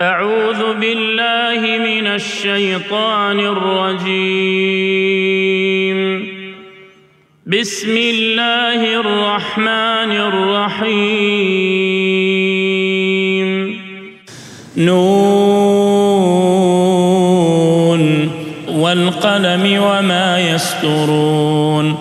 أعوذ باللہ من الشیطان الرجیم بسم اللہ الرحمن الرحیم نون. والقلم وما يسطرون.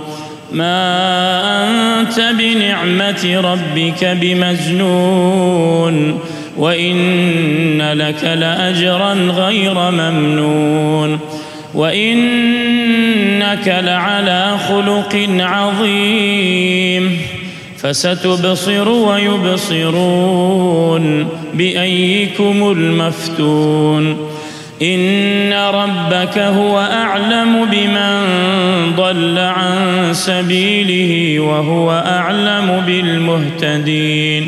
ما أنت بنعمت ربك بمجنون. وإن لك لأجرا غير ممنون وإنك لعلى خلق عظيم فستبصر ويبصرون بأيكم المفتون إن ربك هو أعلم بمن ضل عن سبيله وهو أعلم بالمهتدين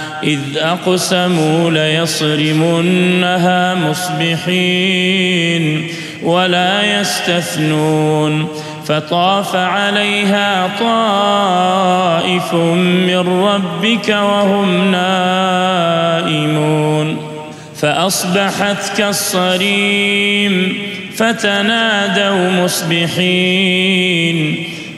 إذ أقسموا ليصرمنها مصبحين ولا يستثنون فطاف عليها طائف من ربك وهم نائمون فأصبحت كالصريم فتنادوا مصبحين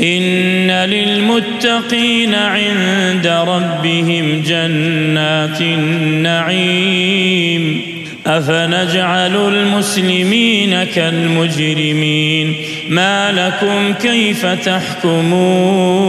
إن للمتقين عند ربهم جنات النعيم. أفنجعل المسلمين كالمجرمين. ما لكم كيف تحكمون؟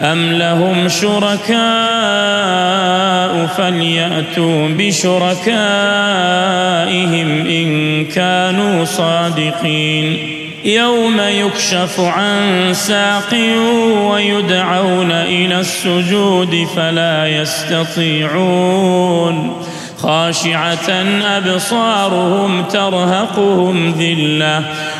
أم لهم شركاء فليأتوا بشركائهم إن كانوا صادقين يوم يكشف عن ساق ويدعون إلى السجود فلا يستطيعون خاشعة أبصارهم ترهقهم ذلة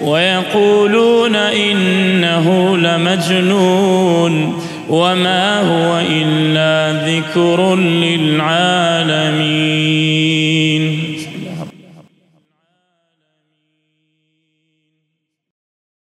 ويقولون إنه لمجنون وما هو إلا ذكر للعالمين